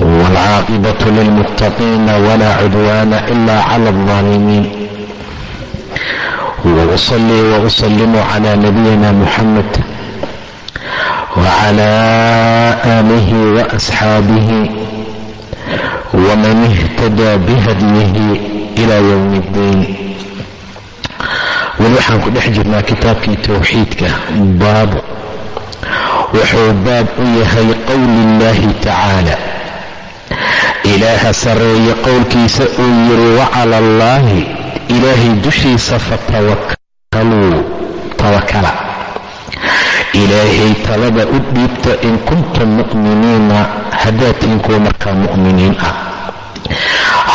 والعاقبة للمتقين ولا عدوان إلا على الظالمين وأصلي وأسلم على نبينا محمد وعلى آله وأصحابه ومن اهتدى بهديه إلى يوم الدين weli waxaan ku dhex jirnaa kitaabkii towxiidka baabu wuxuu baab u yahay ilaaha sarreeye qowlkiisa uu yidhi wacala allaahi ilaahay dushiisa fatawakkaluu tawakala ilaahay talada u dhiibta in kuntum mu'miniina kuwa markaa mu'miniin ah.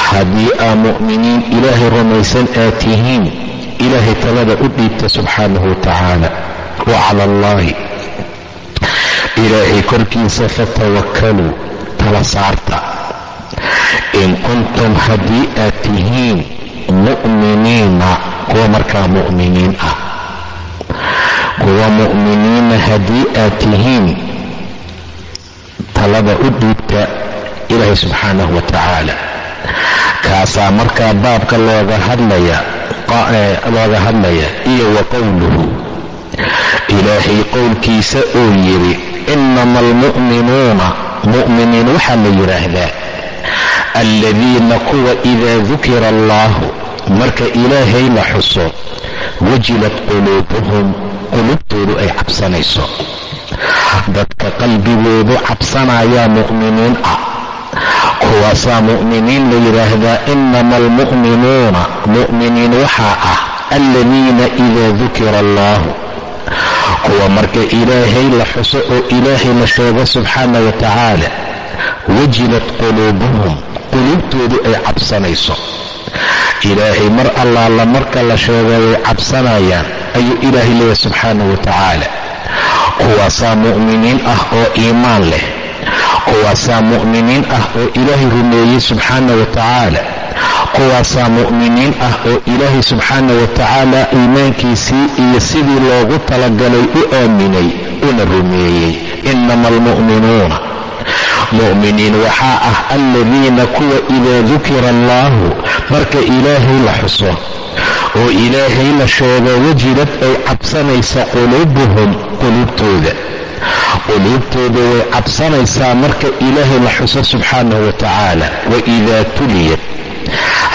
Haddii aa mu'miniin ilaahay rumaysan aad tihiin ilaahay talada u dhiibta subxaanahu wa tacaala. Wa cala allaahi ilaahay korkiisa fatawakkaluu tala saarta in kuntum haddii aad tihiin mu'miniina kuwa markaa mu'miniin ah kuwa mu'miniina haddii aad tihiin talada u dhiibta ilaahay subxaanahu wa tacaala kaasaa markaa baabka looga hadlaya looga hadlaya iyo wa qowluhu ilaahay qowlkiisa uu yidhi inama almu'minuuna mu'miniin waxaa la yidhaahdaa aladiina kuwa idaa dukira allaahu marka ilaahay la xuso wajilat quluubuhum qulubtoodu ay cabsanayso. Dadka qalbigoodu cabsanayaa mu'miniin ah kuwaasaa mu'miniin la yidhaahdaa inama almu'minuuna mu'miniin waxaa ah aladiina idaa dukira allaahu kuwa marka ilaahay la xuso oo ilaahay la sheego subxaana wa tacaala wajilat quluubuhum quluubtoodu ay cabsanayso. Ilaahay mar allaala marka la sheego way cabsanayaan ayuu ilaahay leeyahay subxaana wa tacaala kuwaasaa mu'miniin ah oo iimaan leh. Kuwaasaa mu'miniin ah oo ilaahay rumeeyey subxaana wa tacaala kuwaasaa mu'miniin ah oo ilaahay subxaana wa tacaala iimaankiisii iyo sidii loogu talagalay u aaminay una rumeeyey. Inama almu'minuuna mu'miniin waxaa ah aladiina kuwa idaa dukira allaahu marka ilaahay la xuso oo ilaahay la sheego wajilad ay cabsanaysa quluubuhum quluubtooda. Quluubtooda way cabsanaysaa marka ilaahay la xuso subxaanahu wa tacaala waidaa tuliyat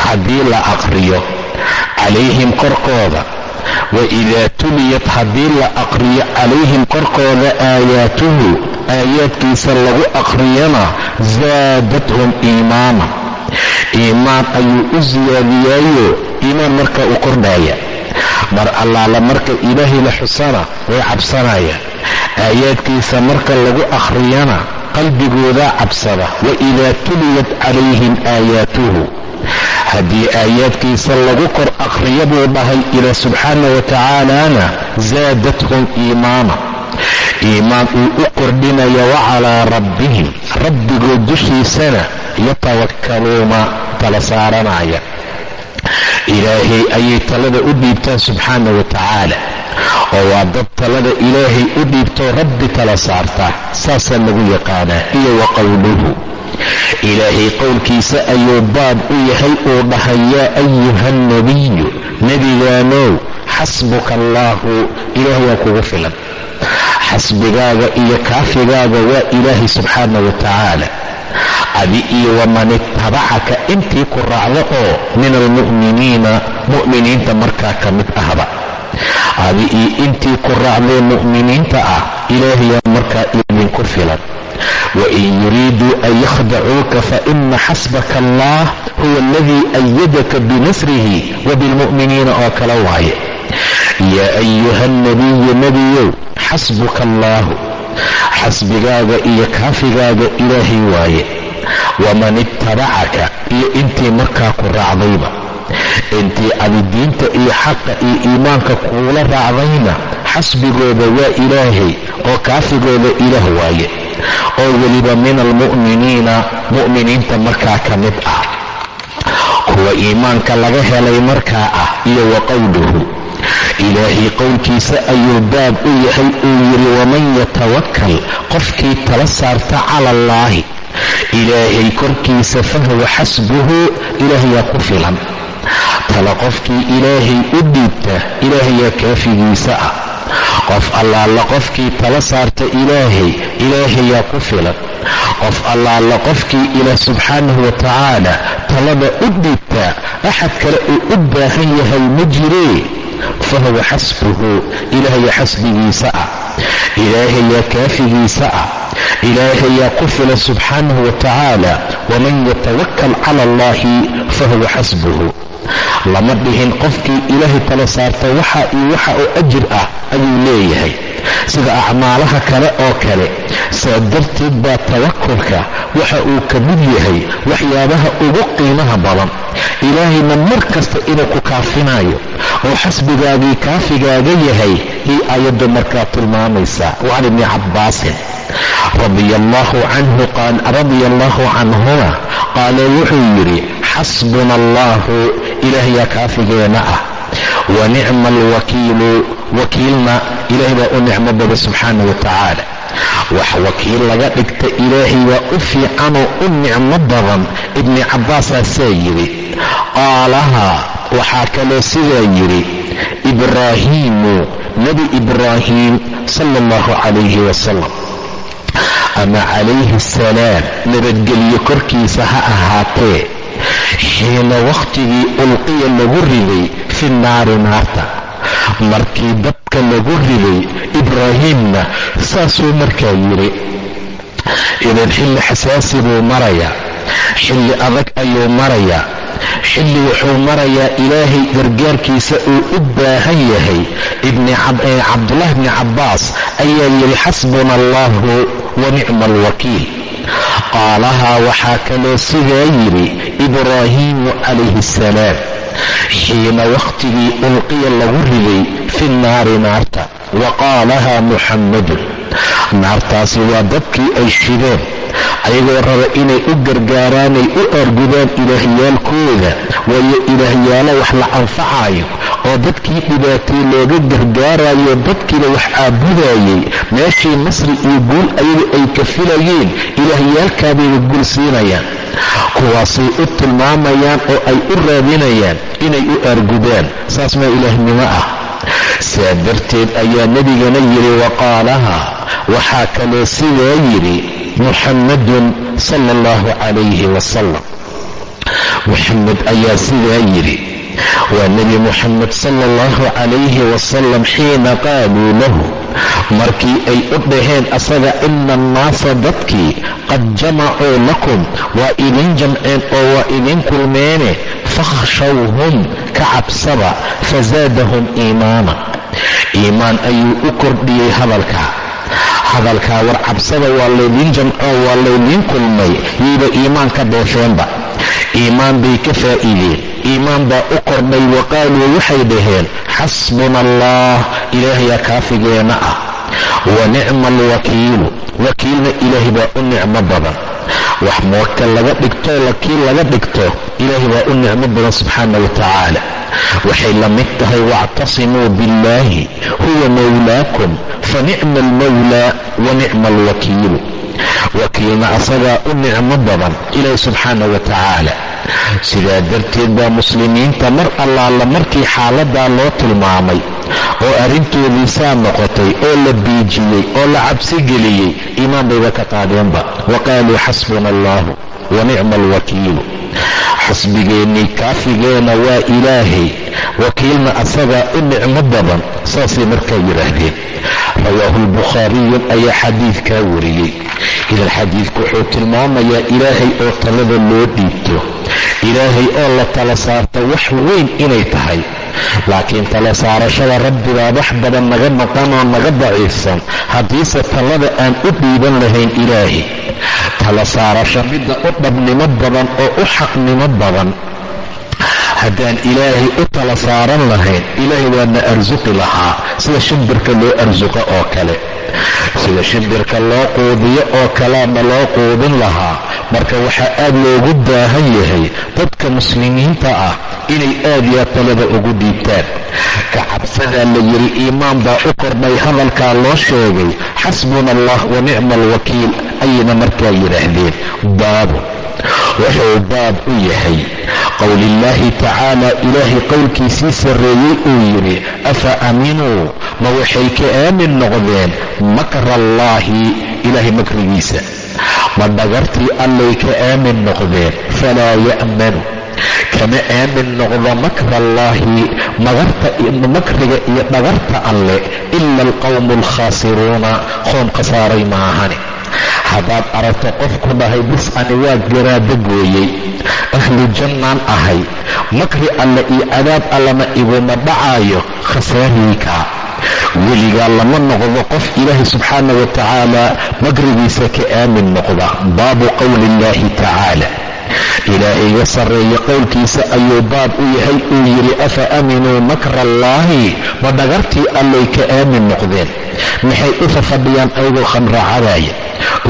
haddii la aqriyo calayhim korkooda waidaa tuliyat haddii la aqriyo calayhim korkooda aayaatuhu aayaadkiisa lagu aqriyana zaadathum iimaana. Iimaan ayuu u siyaadiyaayo iimaan markaa u kordhaya mar allaala marka ilaahay la xusana way cabsanayaan aayaadkiisa marka lagu akhriyana qalbigoodaa cabsada. Waidaa tuliyat calayhim aayaatuhu. Haddii aayaadkiisa lagu kor akhriya buu dhahay ilaa subxaana wa tacaalana zaadathum iimaana iimaan uu u kordhinaya wacalaa rabbihim rabbigood dushiisana yatawakkaluuna tala saaranaya. Ilaahay ayay talada u dhiibtaan subxaana wa tacaala oo waa dad talada ilaahay u dhiibtoo rabbi tala saarta saasaa lagu yaqaanaa iyo wa qowluhu ilaahay qowlkiisa ayuu baab u yahay uu dhahay yaa ayuha nabiyu nebigaanow xasbuka allaahu ilaahay waa kugu filan xasbigaaga iyo kaafigaaga waa ilaahay subxaana wa tacaala. Adi iyo waman ittabacaka intii ku raacdo oo min almu'miniina mu'miniinta markaa ka mid ahba. Adi iyo intii ku raacdee mu'miniinta ah ilaahayaa markaa idinku filan. Wain yuriiduu an yakhdacuuka faina xasbaka allah huwa aladii ayadaka binasrihi wa bilmu'miniina oo kale waaye yaa ayuha nabiyu nebiyow xasbuka allaahu xasbigaaga iyo kaafigaaga ilaahay waaye waman ittabacaka iyo intii markaa ku raacdayba intii adi diinta iyo xaqa iyo iimaanka kuula raacdayna xasbigooda waa ilaahay oo kaafigooda ilaah waaye oo weliba min almu'miniina mu'miniinta markaa ka mid ah kuwa iimaanka laga helay markaa ah iyo wa qowluhu ilaahay qowlkiisa ayuu baab u yahay uu yidhi waman yatawakal qofkii tala saarta cala allaahi ilaahay korkiisa fahuwa xasbuhu ilaahayaa ku filan. Tala qofkii ilaahay u dhiibta ilaahayaa kaafigiisa ah. Qof allaala qofkii tala saarta ilaahay ilaahayaa ku filan. Qof allaala qofkii ilaah subxaanahu wa tacaala talada u dhiibtaa axad kale uu u baahan yahay ma jiree fahuwa xasbuhu ilaahaya xasbigiisa ah. Ilaahayaa kaafigiisa ah. Ilaahayaa ku fila subxaanahu wa tacaala waman yatawakal cala allahi fahuwa xasbuhu. Lama dhihin qofkii ilaahay tala saarta waxa iyo waxa oo ajir ah ayuu leeyahay sida acmaalaha kale oo kale. Saa darteed baa tawakulka waxa uu ka mid yahay waxyaabaha ugu qiimaha badan. Ilaahayna mar kasta inuu ku kaafinayo oo xasbigaagii kaafigaaga yahay ii aayaddu markaa tilmaamaysaa wacan ibni cabbaasin radia allaahu canhuma qaala wuxuu yidhi xasbuna allaahu ilaahyaa kaafigeena ah wa nicma alwakiilu wakiilna ilaahay baa u nicmo bada subxaana wa tacaala wax wakiil laga dhigta ilaahay baa u fiicanoo u nicmo badan ibni cabbaasasaa yidhi. Qaalaha waxaa kaloo sidaa yidhi ibraahiimu nebi ibraahiim sala allahu calayhi wasalam ama calayhi asalaam nabadgelyo korkiisa ha ahaatee xiina wakhtigii ulqiya lagu riday fi naari naarta markii dabka lagu riday ibraahiimna saasuu markaa yidhi idan xilli xasaasi buu marayaa xilli adag ayuu marayaa xilli wuxuu marayaa ilaahay gargaarkiisa uu u baahan yahay. Cabdulahi bni cabbaas ayaa yidhi xasbuna allahu wa nicma alwakiil qaalahaa waxaa kaloo sidaa yidhi ibraahiimu calayhi asalaam xiina wakhtigii ulqiya lagu riday fi nnaari naarta wa qaalahaa muxammadun naartaasi waa dadkii ay shideen ayagoo raba inay u gargaaraanay u aargudaan ilaahyaalkooda waayo ilaahyaalo wax la anfacayo oo dadkii dhibaatay looga gargaarayo dadkiiba wax caabudayay meeshii nasri iyo guul ayaga ay ka filayeen ilaahyaalkaabayba guul siinayaan kuwaasay u tilmaamayaan oo ay u raadinayaan inay u aargudaan. Saas maa ilaahnimo ah. Saa darteed ayaa nebigana yidhi waqaalaha waxaa kaloo sidaa yidhi muxammadun sala allahu calayhi wasalam muxamed ayaa sidaa yidhi waa nebi muxamed sala allahu calayhi wasalam xiina qaaluu lahu markii ay u dhaheen asaga ina annaasa dadkii qad jamacuu lakum waa idin jamceen oo waa idin kulmeene fakhshawhum ka cabsaba fazaadahum iimaana. Iimaan ayuu u kordhiyey hadalka. Hadalkaa war cabsada waa laydiin jamcoo waa laydiin kulmay yayba iimaan ka dheefeenba iimaan bay ka faa'iideen iimaan baa u kordhay wa qaaluu waxay dhaheen xasbuna allah ilaahayaa kaafigeenna ah. Wa nicma alwakiilu wakiilna ilaahay baa u nicmo badan. Wax moogta laga dhigto wakiil laga dhigto ilaahay baa u nicmo badan subxaana wa tacaala waxay la mid tahay waactasimuu biاllaahi huwa mawlaakum fa nicma almawlaa wa nicma alwakiilu wakiilna asagaa u nicmo badan ilaahi subxaana wa tacaala sidaa darteed baa muslimiinta mar allaala markii xaaladaa loo tilmaamay oo arrintoodii saa noqotay oo la biijiyey oo la cabsi geliyey iimaan bayba ka qaadeenba. Wa qaaluu xasbuna allahu wa nicma alwakiilu xasbigeennii kaafigeenna waa ilaahay. Wakiilna asagaa u nicmo badan saasay markaa yidhaahdeen. Rawaahu lbukhaariyu ayaa xadiidkaa wariyey idan xadiidku wuxuu tilmaamayaa ilaahay oo talada loo dhiibto. Ilaahay oo la tala saarto wax weyn inay tahay. Laakiin tala saarashada rabbibaa wax badan naga maqanoo naga daciifsan. Haddiise talada aan u dhiiban lahayn ilaahay. Tala saarasho midda u dhabnimo badan oo u xaqnimo badan. Haddaan ilaahay u tala saaran lahayn ilaahay waana arsuqi lahaa. Sida shimbirka loo arsuqo oo kale sida shimbirka loo quudiyo oo kaleana loo quudin lahaa. Marka waxaa aad loogu baahan yahay dadka muslimiinta ah inay aad yaa talada ugu dhiibtaan ka cabsadaa la yidhi iimaan baa u kordhay hadalkaa loo sheegay. Xasbuna allah wa nicma alwakiil ayayna markaa yidhaahdeen. Baabu wuxuu baab u yahay. Qowlillaahi tacaala ilaahay qowlkiisii sarreeyey uu yidhi afa aaminuu ma waxay ka aamin noqdeen? Makra allaahi ilaahay makrigiisa. Ma dhagartii allay ka aamin noqdeen? Falaa ya'manu. Kama aamin noqdo allaahi makriga iyo dhagarta alle ila alqowmu alkhaasiruuna qoom khasaaray maahane haddaad aragto qofku dhahay bis ani waa garaado gooyey ahlu jannaan ahay makri alle iyo cadaab allana iguma dhacaayo khasaariikaa weligaa lama noqdo qof ilaahay subxaana wa tacaala makrigiisa ka aamin noqda baabu qowli illaahi tacaala ilaahayga sarreeya qowlkiisa ayuu baab u yahay uu yidhi afa aaminuu makra allaahi ma dhagartii allay ka aamin noqdeen? Maxay u fafadhiyaan ayagoo khamraacadaaya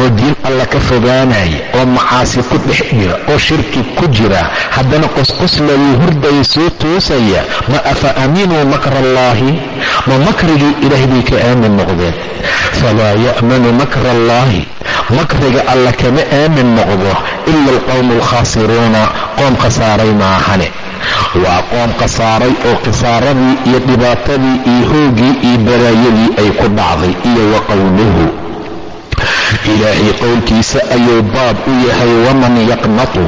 oo diin alla ka fogaanaya oo macaasi ku dhex jira oo shirki ku jira haddana qosqoslayu hurdaya soo toosaya ma afa aaminuu makra allaahi ma makrigii ilaahay bay ka aamin noqdeen? Falaa ya'manu makra allaahi makriga alla kama aamin noqdo ila alqowmu alkhaasiruuna qoom khasaaray maahane. Waa qoom khasaaray oo khasaaradii iyo dhibaatadii iyo hoogii iyo balaayadii ay ku dhacday iyo wa qowluhu ilaahay qowlkiisa ayuu baab u yahay waman yaqnatu?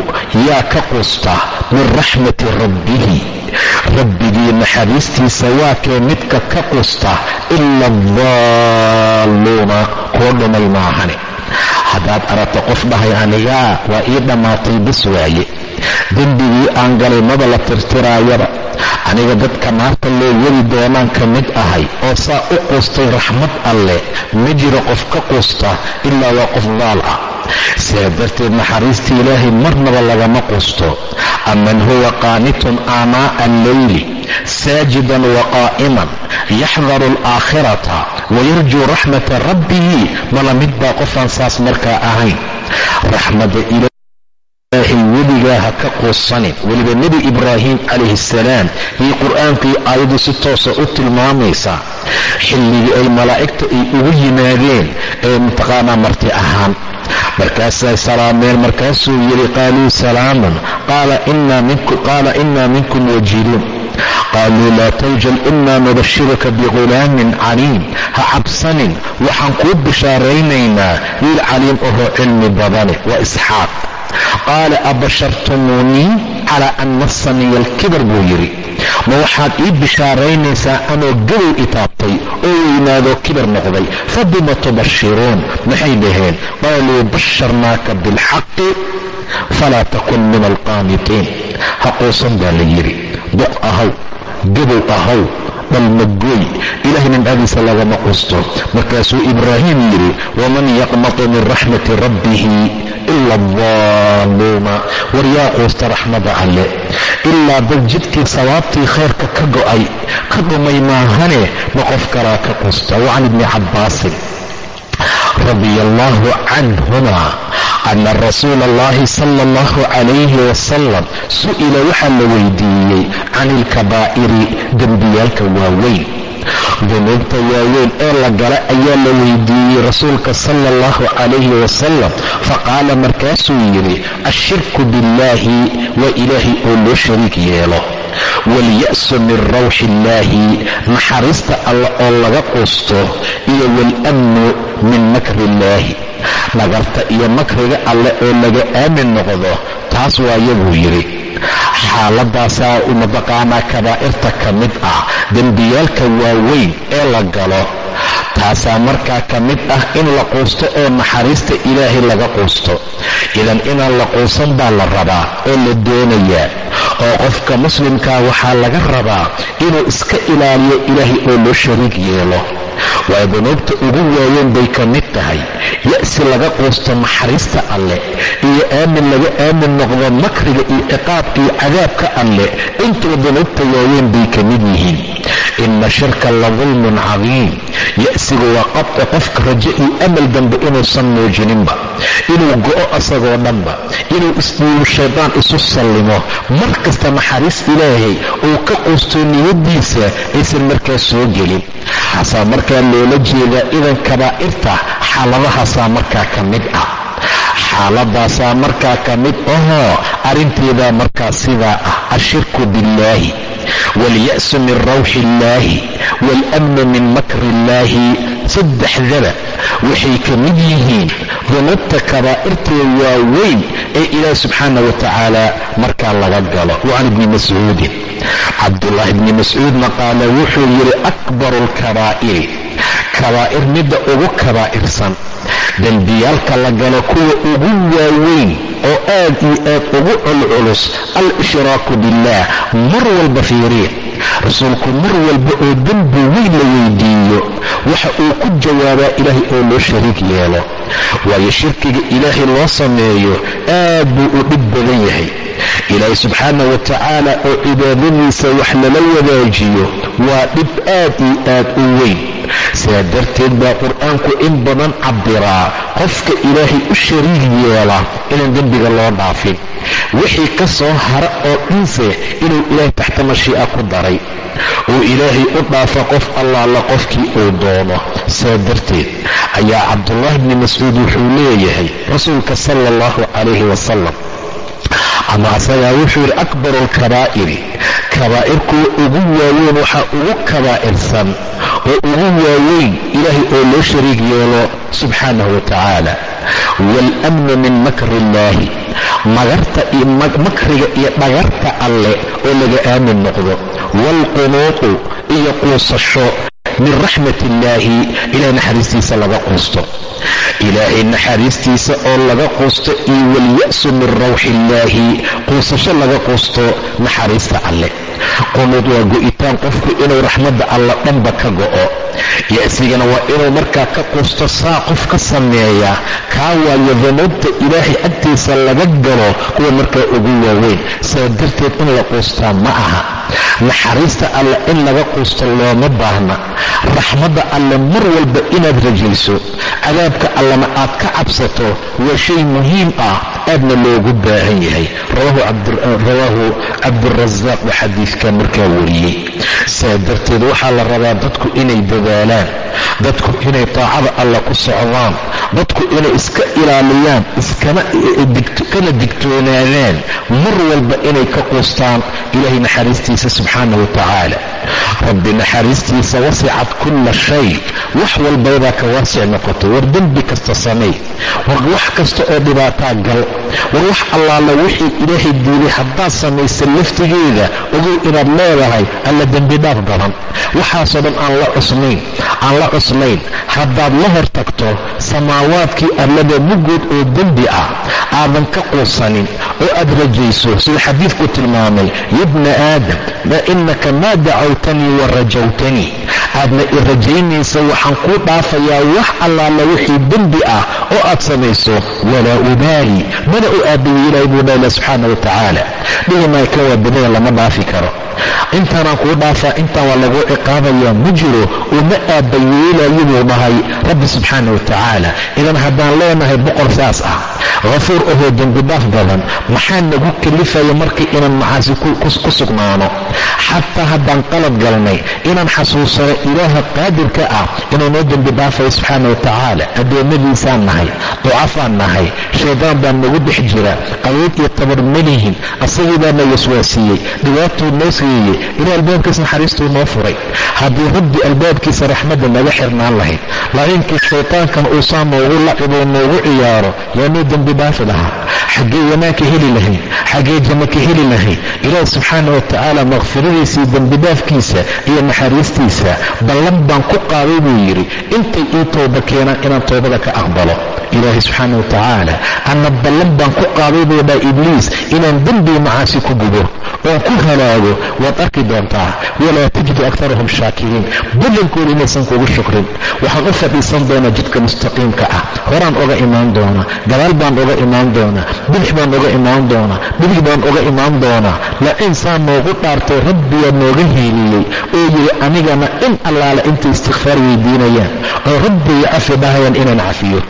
Yaa ka qusta min raxmati rabbihi. Rabbigii naxariistiisa waa kee midka ka qusta ila adaalluuna kuwa dhumay maahane haddaad aragto qof dhahay anigaa waa ii dhammaatay bis waaye. Dembigii aan galay maba la tirtiraayaba aniga dadka naarta loo weli doonaan ka mid ahay oo saa u quustay raxmad alleh ma jiro qof ka quusta ilaa waa qof daal ah. Sidaa darteed naxariista ilaahay marnaba lagama quusto. Aman huwa qaanitun aanaa'a alleyli saajidan wa qaa'iman yaxdaru alaakhirata wayarjuu raxmata rabbihi mala mid baa qofaan saas markaa ahayn. Raxmada weligaa ha ka quusanin. Weliba nebi ibraahim calayhi assalaam iyo qur'aankii aayaddu si toosa u tilmaamaysaa xilligii ay malaa'igta ay ugu yimaadeen ee mataqaanaa marti ahaan. Markaasay salaameen markaasuu yidhi qaaluu salaaman qaala inaa minkum wajiluun. Qaaluu laa tawjal inaa nubashiruka bighulaamin caliim. Ha cabsanin. Waxaan kuu bishaaraynaynaa wiil caliim ahoo cilmi badane waa isxaaq qaala abashartumuunii calaa an masaniya alkibar buu yidhi ma waxaad ii bishaaraynaysaa anoo gabow itaabtay oo weynaadoo kibar noqday fabima tubashiruun maxay dhaheen qaaluu basharnaaka bilxaqi falaa takun min alqaanitiin ha quusan baa la yidhi duq ahaw gabow ahaw dhalmagooy ilahay nimcadiisa lagama qusto markaasuu ibraahim yidhi waman yaqnatu min raxmati rabbihi ila adaalluuna war yaa quusta raxmada alle ilaa dad jidkii sawaabtii khayrka ka go'ay ka dhumay maahane ma qof kalaa ka qusta wa can ibni cabbaasin radia allahu canhuma ana rasuula allahi sala allahu calayhi wasalam su'ila waxaa la weydiiyey can ilkabaa'iri dembiyaalka waaweyn. Dunuubta waaweyn ee la gala ayaa la weydiiyey rasuulka sala allahu calayhi wasalam faqaala markaasuu yidhi ashirku billaahi waa ilaahay oo loo shariik yeelo walya'su min rawxi illaahi naxariista alle oo laga quusto iyo waalamnu min makri illaahi dhagarta iyo makriga alle oo laga aamin noqdo taas waaya buu yidhi xaaladaasaa mataqaanaa kabaa'irta ka mid ah dembiyaalka waaweyn ee la galo taasaa markaa ka mid ah in la quusto oo naxariista ilaahay laga quusto idan inaan la quusan baa la rabaa oo la doonayaa oo qofka muslimkaa waxaa laga rabaa inuu iska ilaaliyo ilaahay oo loo shariig yeelo waa dunuubta ugu waaweyn bay ka mid tahay. Ya'si laga quusto naxariista alleh iyo aamin laga aamin noqdo makriga iyo ciqaabka iyo cadaabka alleh intuba dunuubta waaweyn bay ka mid yihiin. Ina shirka la dulmun cadiim ya'sigu waa qabta qofka rajo iyo amal dambe inuusan muujininba inuu go'o asagoo dhanba inuu isdhiibu shaydaan isu sallimo. Mar kasta naxariis ilaahay uu ka quusto niyadiisa aysan markaa soo gelin markaa loola jeedaa idan kabaa'irta xaaladahaasaa markaa ka mid ah. Xaaladaasaa markaa ka mid ahoo arrinteedaa markaa sidaa ah ashirku billaahi walya'su min rawxi illaahi waalamnu min makri illaahi saddexdaba waxay ka mid yihiin dunuubta kabaa'irtee waaweyn ee ilaah subxaana wa tacaala markaa laga galo. Wacan ibni mascuudin cabdullaahi bni mascuudna qaala wuxuu yidhi akbaru alkabaa'iri kabaa'ir midda ugu kabaa'irsan. Dembiyaalka la galo kuwa ugu waaweyn oo aad iyo aad ugu culculus al-ishraaku billaah mar walba fiiriya rasuulku mar walba oo dembi weyn la weydiiyo waxa uu ku jawaabaa ilaahay oo loo shariig yeelo. Waayo shirkiga ilaahay loo sameeyo aad buu u dhib badan yahay ilaahay subxaana wa tacaala oo cibaadadiisa wax lala wadaajiyo waa dhib aad iyo aad u weyn. Sidaa darteed baa qur'aanku in badan cabbiraa qofka ilaahay u shariig yeela inaan dembiga loo dhaafin. Wixii ka soo hara oo dhanse inuu ilaahay taxta mashii'a ku daray. Uu ilaahay u dhaafa qof allaala qofkii uu doono. Sidaa darteed ayaa cabdullaahi bni mascuud wuxuu leeyahay rasuulka sala allahu calayhi wasalam ama asagaa wuxuu yidhi akbaru alkabaa'iri kabaa'irkuwa ugu waaweyn waxaa ugu kabaa'irsan oo ugu waaweyn ilaahay oo loo shariig yeelo subxaanahu wa tacaala. Waalamnu min makri illaahi magarta iyo makriga iyo dhagarta alleh oo laga aamin noqdo. Waalqunuuqu iyo quusasho min raxmat illaahi ilahay naxariistiisa laga quusto. Ilaahay naxariistiisa oo laga quusto iyo walya'su min rawxi illaahi quusasho laga quusto naxariista alleh qunuud waa go'itaan qofku inuu raxmadda alla dhanba ka go'o ya'sigana waa inuu markaa ka quusto saa qof ka sameeya kaa waayo dunuubta ilaahay agtiisa laga galo kuwa markaa ugu waaweyn. Saa darteed in la quustaa ma aha. Naxariista alle in laga quusto looma baahna. Raxmadda alle mar walba inaad rajayso cadaabka allena aad ka cabsato waa shay muhiim ah aadna loogu baahan yahay rawaahu cabdurasaaq baa xadiidka markaa wariyey saa darteed waxaa la rabaa dadku inay dadaalaan dadku inay taacada alle ku socdaan dadku inay iska ilaaliyaan iskana digtoonaadaan mar walba inay ka quustaan ilaahay naxariistiisa subxaana wa rabbi naxariistiisa wasicat kulla shay wax walbaybaa ka waasic noqotay war dembi kasta samay war wax kasta oo dhibaataa gal war wax allaala wixii ilaahay diiday haddaad samaysa laftigeeda ogow inaad leedahay alla dembi dhaaf badan waxaasoo dhan aan la cusnayn aan la cuslayn haddaad la hor tagto samaawaadkii allada muggood oo dembi ah. Aadan ka quusanin oo aad rajayso sida xadiidku tilmaamay yabna aadam maa inaka maa dacawtanii wa rajawtanii aadna i rajaynaysa waxaan kuu dhaafayaa wax allaala wixii dembi ah oo aad samayso walaa ubaali mana u aabayeelahay buu dhaila subxaana wa tacaala dhihimaa kan waa badada lama dhaafi karo intaanaan kuu dhaafaa intaan waa laguu ciqaabayaa ma jiro uma aabbayeelayo buu dhahay rabbi subxaana wa tacaala idan haddaan leenahay boqor saas ah hafuur ahoo dembidhaaf badan maxaa nagu kalifaya markii inaan macaasi ku sugnaano? Xataa haddaan qalad galnay inaan xasuusano ilaaha qaadirka ah inuu noo dembidhaafayo subxaana wa tacaala addoommadiisaan nahay ducafaan nahay shaydaan baa nagu dhex jira qabood iyo tabar malihin asagii baa na waswaasiyey dhibaatuu noo siiyey inuu albaabkiis naxariistuu noo furay. Haddii rabbi albaabkiisa raxmadda naga xirnaan lahayd laakiinkii shaytaankan uusaa noogu lacibo noogu ciyaaro yaa noo dembi dhaafi lahaa. Xaggee wanaagka heli lahayn xaggee janno ka heli lahay ilaahi subxaana wa tacaala makfiradiisa iyo iyo naxariistiisa ballan baan ku qaaday buu yidhi intay ii tooba keenaan inaan toobada ka aqbalo ilaahi subxaana wa tacaala anna ballan baan ku qaaday buu dhaa ibliis inaan dembii macaasi ku gubo oon ku halaago waad arki doontaa walaa tajidu akarahum shaakiriin ballankooda inaysan kugu shukrin. Waxaan u fadhiisan doonaa jidka mustaqiimka ah horaan oga imaan doonaa gadaal baan oga imaan doonaa bidix baan oga imaan doonaa bidix baan oga imaan doonaa. Laakiin saa noogu dhaartay rabbiyaa nooga heeliyey oo yidhi anigana in allaale intay istikfaar weydiinayaan oo rabbiga cafi dhahayaan inaan cafiyo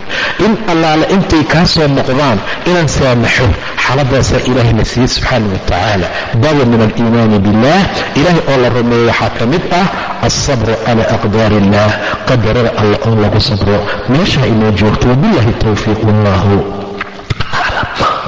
in allaale intay kaa soo noqdaan inaan saamaxo xaaladaasaa ilaahayna siiyey subxaana wa tacaala baba min aliimaani billah ilaahay oo la rumeeyo waxaa ka mid ah alsabru cala aqdaari illah qadarada alla oo lagu sabro. Meeshaa inoo joogto wabillahi towfiiq wallahu aclam